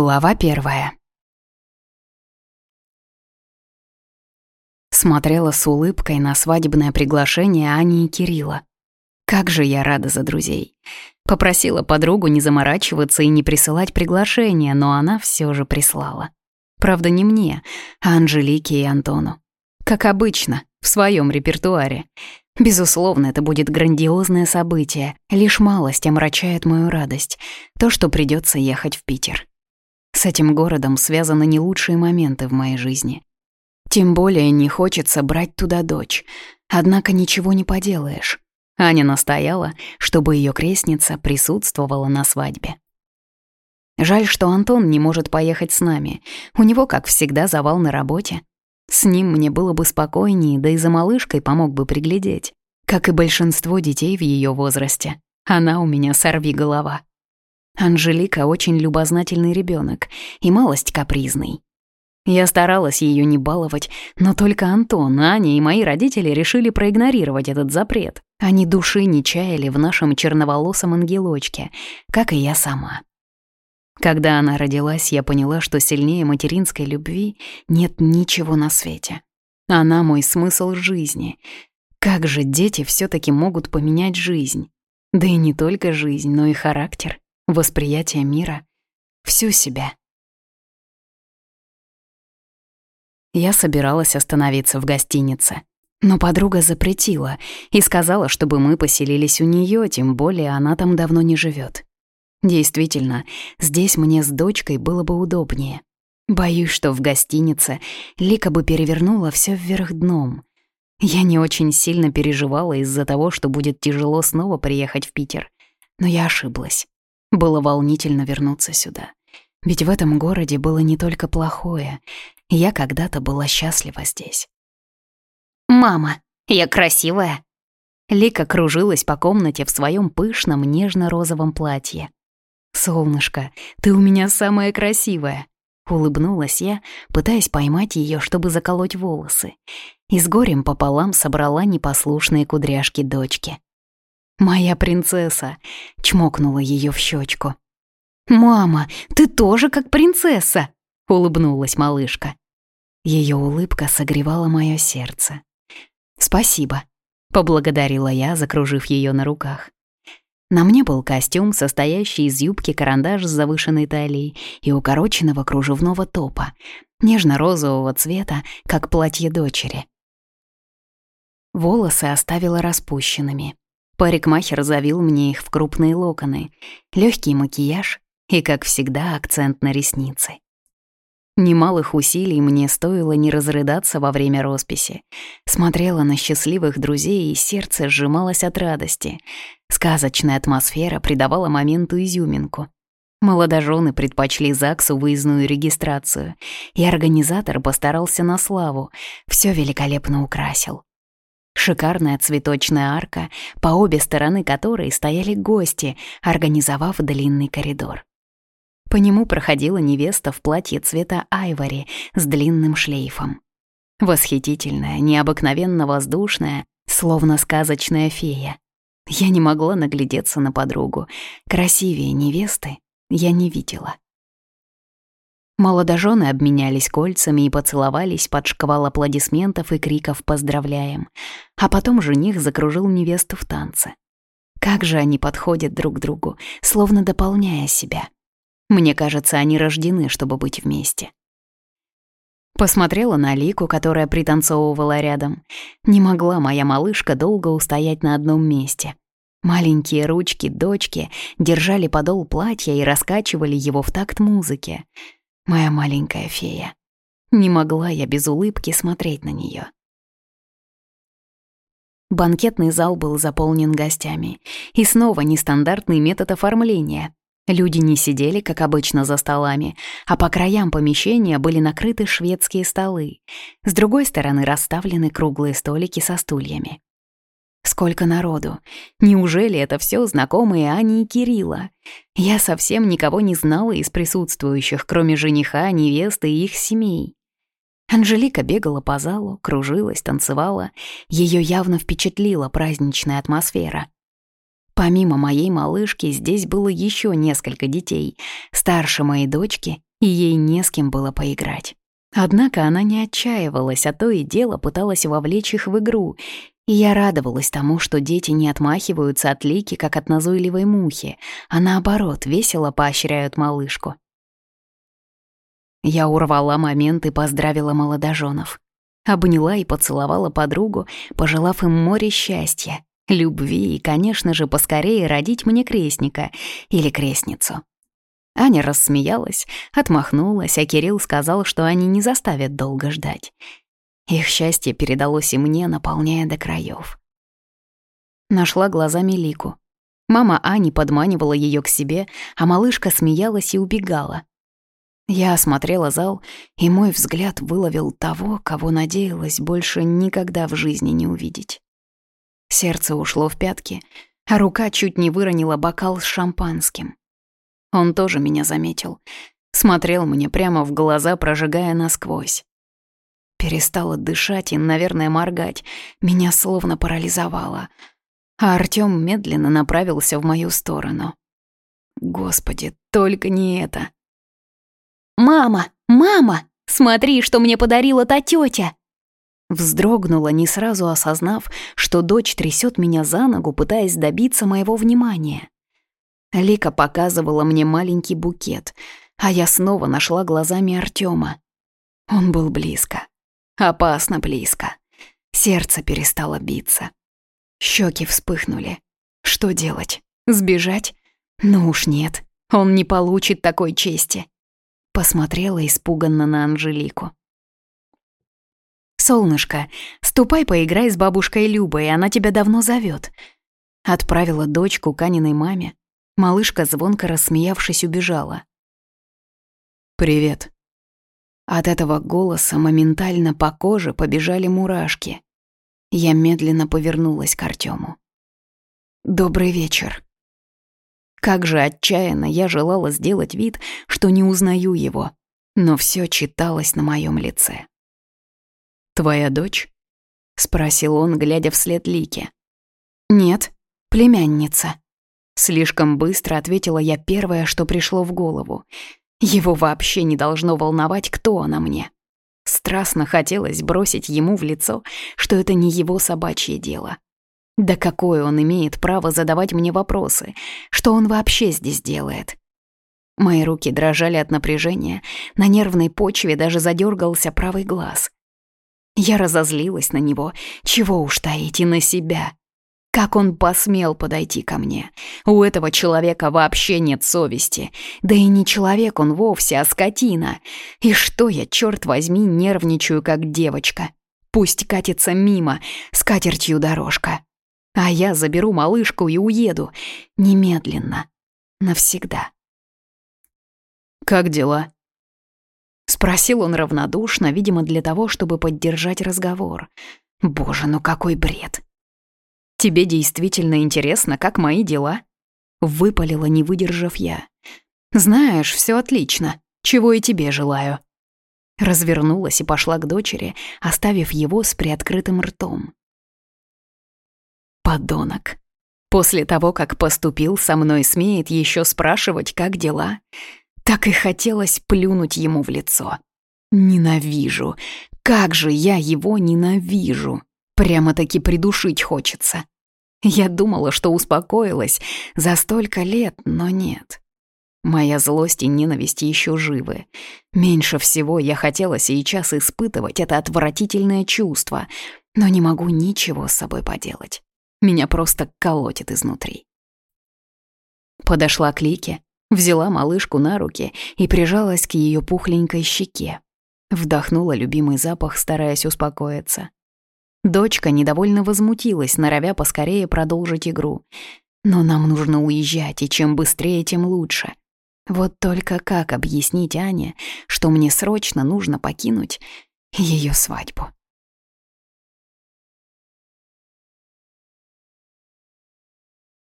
Глава первая. Смотрела с улыбкой на свадебное приглашение Ани и Кирилла. Как же я рада за друзей. Попросила подругу не заморачиваться и не присылать приглашение, но она все же прислала. Правда, не мне, а Анжелике и Антону. Как обычно, в своем репертуаре. Безусловно, это будет грандиозное событие. Лишь малость омрачает мою радость. То, что придется ехать в Питер. С этим городом связаны не лучшие моменты в моей жизни. Тем более не хочется брать туда дочь. Однако ничего не поделаешь. Аня настояла, чтобы ее крестница присутствовала на свадьбе. Жаль, что Антон не может поехать с нами. У него, как всегда, завал на работе. С ним мне было бы спокойнее, да и за малышкой помог бы приглядеть. Как и большинство детей в ее возрасте. Она у меня сорви голова. Анжелика очень любознательный ребенок и малость капризный. Я старалась ее не баловать, но только Антон, Аня и мои родители решили проигнорировать этот запрет. Они души не чаяли в нашем черноволосом ангелочке, как и я сама. Когда она родилась, я поняла, что сильнее материнской любви нет ничего на свете. Она мой смысл жизни. Как же дети все таки могут поменять жизнь? Да и не только жизнь, но и характер восприятие мира, всю себя. Я собиралась остановиться в гостинице, но подруга запретила и сказала, чтобы мы поселились у нее, тем более она там давно не живет. Действительно, здесь мне с дочкой было бы удобнее. Боюсь, что в гостинице Лика бы перевернула все вверх дном. Я не очень сильно переживала из-за того, что будет тяжело снова приехать в Питер. Но я ошиблась. Было волнительно вернуться сюда. Ведь в этом городе было не только плохое. Я когда-то была счастлива здесь. «Мама, я красивая?» Лика кружилась по комнате в своем пышном нежно-розовом платье. «Солнышко, ты у меня самая красивая!» Улыбнулась я, пытаясь поймать ее, чтобы заколоть волосы. И с горем пополам собрала непослушные кудряшки дочки. «Моя принцесса!» — чмокнула ее в щечку. «Мама, ты тоже как принцесса!» — улыбнулась малышка. Ее улыбка согревала мое сердце. «Спасибо», — поблагодарила я, закружив ее на руках. На мне был костюм, состоящий из юбки-карандаш с завышенной талией и укороченного кружевного топа, нежно-розового цвета, как платье дочери. Волосы оставила распущенными. Парикмахер завил мне их в крупные локоны, легкий макияж и, как всегда, акцент на ресницы. Немалых усилий мне стоило не разрыдаться во время росписи. Смотрела на счастливых друзей, и сердце сжималось от радости. Сказочная атмосфера придавала моменту изюминку. Молодожены предпочли ЗАГСу выездную регистрацию, и организатор постарался на славу, все великолепно украсил. Шикарная цветочная арка, по обе стороны которой стояли гости, организовав длинный коридор. По нему проходила невеста в платье цвета айвори с длинным шлейфом. Восхитительная, необыкновенно воздушная, словно сказочная фея. Я не могла наглядеться на подругу. Красивее невесты я не видела. Молодожены обменялись кольцами и поцеловались под шквал аплодисментов и криков «Поздравляем!», а потом жених закружил невесту в танце. Как же они подходят друг к другу, словно дополняя себя. Мне кажется, они рождены, чтобы быть вместе. Посмотрела на Лику, которая пританцовывала рядом. Не могла моя малышка долго устоять на одном месте. Маленькие ручки дочки держали подол платья и раскачивали его в такт музыки моя маленькая фея. Не могла я без улыбки смотреть на нее. Банкетный зал был заполнен гостями. И снова нестандартный метод оформления. Люди не сидели, как обычно, за столами, а по краям помещения были накрыты шведские столы. С другой стороны расставлены круглые столики со стульями. Сколько народу! Неужели это все знакомые Ани и Кирилла? Я совсем никого не знала из присутствующих, кроме жениха, невесты и их семей. Анжелика бегала по залу, кружилась, танцевала. Ее явно впечатлила праздничная атмосфера. Помимо моей малышки здесь было еще несколько детей, старше моей дочки и ей не с кем было поиграть. Однако она не отчаивалась, а то и дело пыталась вовлечь их в игру, и я радовалась тому, что дети не отмахиваются от Лики, как от назойливой мухи, а наоборот, весело поощряют малышку. Я урвала момент и поздравила молодоженов. Обняла и поцеловала подругу, пожелав им море счастья, любви и, конечно же, поскорее родить мне крестника или крестницу. Аня рассмеялась, отмахнулась, а Кирилл сказал, что они не заставят долго ждать. Их счастье передалось и мне, наполняя до краев. Нашла глазами Лику. Мама Ани подманивала ее к себе, а малышка смеялась и убегала. Я осмотрела зал, и мой взгляд выловил того, кого надеялась больше никогда в жизни не увидеть. Сердце ушло в пятки, а рука чуть не выронила бокал с шампанским. Он тоже меня заметил. Смотрел мне прямо в глаза, прожигая насквозь. Перестала дышать и, наверное, моргать. Меня словно парализовало. А Артём медленно направился в мою сторону. Господи, только не это. «Мама! Мама! Смотри, что мне подарила та тётя!» Вздрогнула, не сразу осознав, что дочь трясет меня за ногу, пытаясь добиться моего внимания. Лика показывала мне маленький букет, а я снова нашла глазами Артема. Он был близко. Опасно близко. Сердце перестало биться. Щеки вспыхнули. Что делать? Сбежать? Ну уж нет, он не получит такой чести. Посмотрела испуганно на Анжелику. «Солнышко, ступай поиграй с бабушкой Любой, она тебя давно зовет. Отправила дочку к Аниной маме, Малышка, звонко рассмеявшись, убежала. «Привет». От этого голоса моментально по коже побежали мурашки. Я медленно повернулась к Артёму. «Добрый вечер». Как же отчаянно я желала сделать вид, что не узнаю его, но все читалось на моем лице. «Твоя дочь?» — спросил он, глядя вслед Лике. «Нет, племянница», Слишком быстро ответила я первое, что пришло в голову. Его вообще не должно волновать, кто она мне. Страстно хотелось бросить ему в лицо, что это не его собачье дело. Да какое он имеет право задавать мне вопросы? Что он вообще здесь делает? Мои руки дрожали от напряжения, на нервной почве даже задергался правый глаз. Я разозлилась на него, чего уж таить и на себя. Как он посмел подойти ко мне? У этого человека вообще нет совести. Да и не человек он вовсе, а скотина. И что я, черт возьми, нервничаю, как девочка? Пусть катится мимо, с катертью дорожка. А я заберу малышку и уеду. Немедленно. Навсегда. «Как дела?» Спросил он равнодушно, видимо, для того, чтобы поддержать разговор. Боже, ну какой бред. «Тебе действительно интересно, как мои дела?» Выпалила, не выдержав я. «Знаешь, все отлично. Чего и тебе желаю». Развернулась и пошла к дочери, оставив его с приоткрытым ртом. Подонок. После того, как поступил, со мной смеет еще спрашивать, как дела. Так и хотелось плюнуть ему в лицо. Ненавижу. Как же я его ненавижу. Прямо-таки придушить хочется. Я думала, что успокоилась за столько лет, но нет. Моя злость и ненависть еще живы. Меньше всего я хотела сейчас испытывать это отвратительное чувство, но не могу ничего с собой поделать. Меня просто колотит изнутри. Подошла к Лике, взяла малышку на руки и прижалась к ее пухленькой щеке. Вдохнула любимый запах, стараясь успокоиться. Дочка недовольно возмутилась, норовя поскорее продолжить игру. Но нам нужно уезжать, и чем быстрее, тем лучше. Вот только как объяснить Ане, что мне срочно нужно покинуть ее свадьбу?